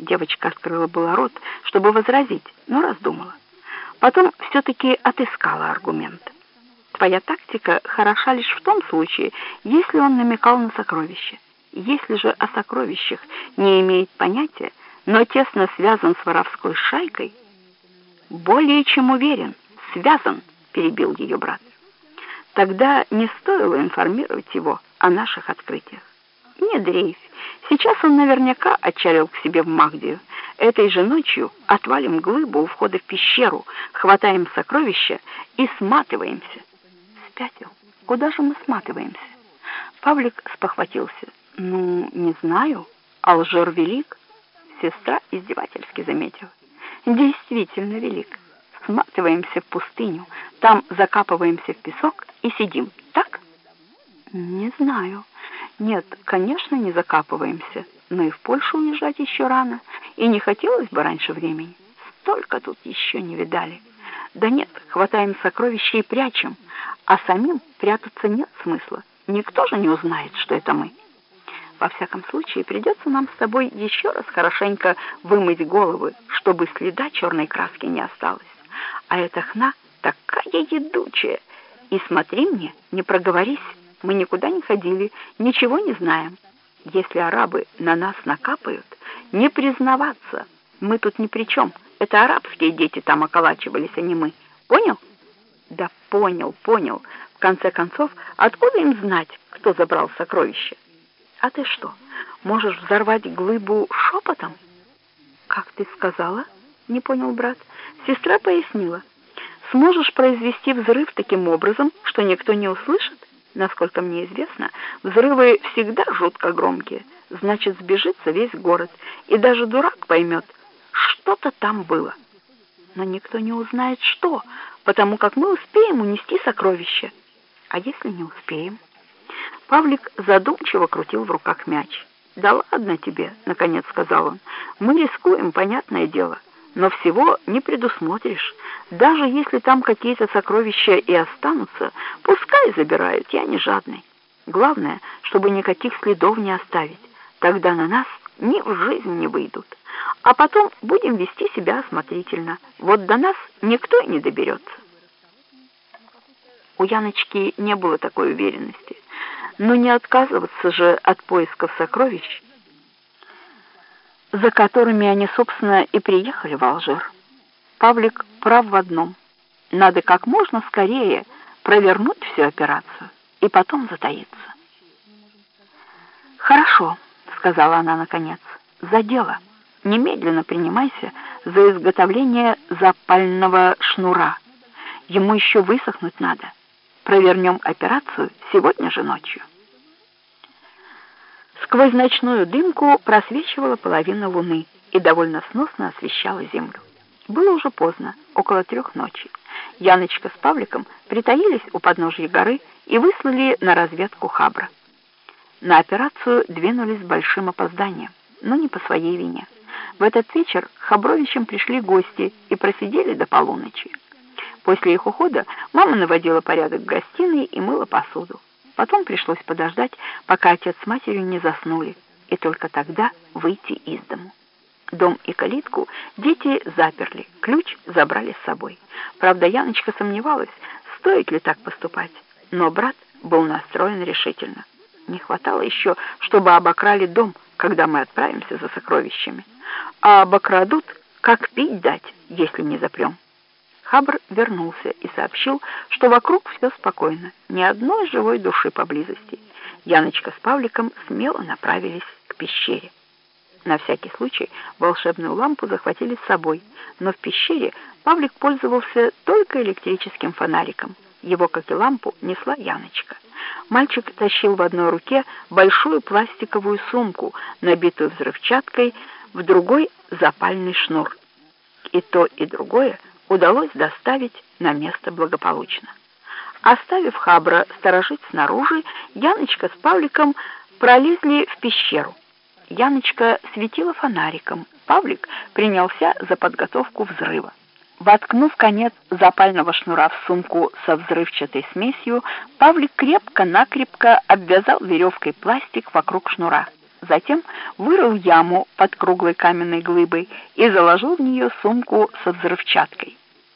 Девочка открыла было рот, чтобы возразить, но раздумала. Потом все-таки отыскала аргумент. Твоя тактика хороша лишь в том случае, если он намекал на сокровище. Если же о сокровищах не имеет понятия, но тесно связан с воровской шайкой, более чем уверен, связан, перебил ее брат. Тогда не стоило информировать его о наших открытиях. Не дрейфь. Сейчас он наверняка отчалил к себе в Магдию. Этой же ночью отвалим глыбу у входа в пещеру, хватаем сокровища и сматываемся. Спятил. Куда же мы сматываемся? Павлик спохватился. Ну, не знаю. Алжир велик. Сестра издевательски заметила. Действительно велик. Сматываемся в пустыню, там закапываемся в песок и сидим, так? Не знаю. Нет, конечно, не закапываемся, но и в Польшу уезжать еще рано, и не хотелось бы раньше времени. Столько тут еще не видали. Да нет, хватаем сокровища и прячем, а самим прятаться нет смысла. Никто же не узнает, что это мы. Во всяком случае, придется нам с тобой еще раз хорошенько вымыть головы, чтобы следа черной краски не осталось. А эта хна такая едучая. И смотри мне, не проговорись. Мы никуда не ходили, ничего не знаем. Если арабы на нас накапают, не признаваться. Мы тут ни при чем. Это арабские дети там околачивались, а не мы. Понял? Да понял, понял. В конце концов, откуда им знать, кто забрал сокровища? А ты что, можешь взорвать глыбу шепотом? Как ты сказала? Не понял брат. Сестра пояснила. Сможешь произвести взрыв таким образом, что никто не услышит? Насколько мне известно, взрывы всегда жутко громкие. Значит, сбежится весь город, и даже дурак поймет, что-то там было. Но никто не узнает, что, потому как мы успеем унести сокровища. А если не успеем? Павлик задумчиво крутил в руках мяч. «Да ладно тебе», — наконец сказал он. «Мы рискуем, понятное дело, но всего не предусмотришь». Даже если там какие-то сокровища и останутся, пускай забирают, я не жадный. Главное, чтобы никаких следов не оставить. Тогда на нас ни в жизнь не выйдут. А потом будем вести себя осмотрительно. Вот до нас никто и не доберется. У Яночки не было такой уверенности. Но не отказываться же от поисков сокровищ, за которыми они, собственно, и приехали в Алжир. Павлик прав в одном. Надо как можно скорее провернуть всю операцию и потом затаиться. «Хорошо», — сказала она наконец, — «за дело. Немедленно принимайся за изготовление запального шнура. Ему еще высохнуть надо. Провернем операцию сегодня же ночью». Сквозь ночную дымку просвечивала половина луны и довольно сносно освещала землю. Было уже поздно, около трех ночи. Яночка с Павликом притаились у подножья горы и выслали на разведку Хабра. На операцию двинулись с большим опозданием, но не по своей вине. В этот вечер Хабровичам пришли гости и просидели до полуночи. После их ухода мама наводила порядок в гостиной и мыла посуду. Потом пришлось подождать, пока отец с матерью не заснули, и только тогда выйти из дому. Дом и калитку дети заперли, ключ забрали с собой. Правда, Яночка сомневалась, стоит ли так поступать, но брат был настроен решительно. Не хватало еще, чтобы обокрали дом, когда мы отправимся за сокровищами. А обокрадут, как пить дать, если не запрем. Хабр вернулся и сообщил, что вокруг все спокойно, ни одной живой души поблизости. Яночка с Павликом смело направились к пещере. На всякий случай волшебную лампу захватили с собой, но в пещере Павлик пользовался только электрическим фонариком. Его, как и лампу, несла Яночка. Мальчик тащил в одной руке большую пластиковую сумку, набитую взрывчаткой, в другой — запальный шнур. И то, и другое удалось доставить на место благополучно. Оставив Хабра сторожить снаружи, Яночка с Павликом пролезли в пещеру. Яночка светила фонариком. Павлик принялся за подготовку взрыва. Воткнув конец запального шнура в сумку со взрывчатой смесью, Павлик крепко-накрепко обвязал веревкой пластик вокруг шнура. Затем вырыл яму под круглой каменной глыбой и заложил в нее сумку со взрывчаткой.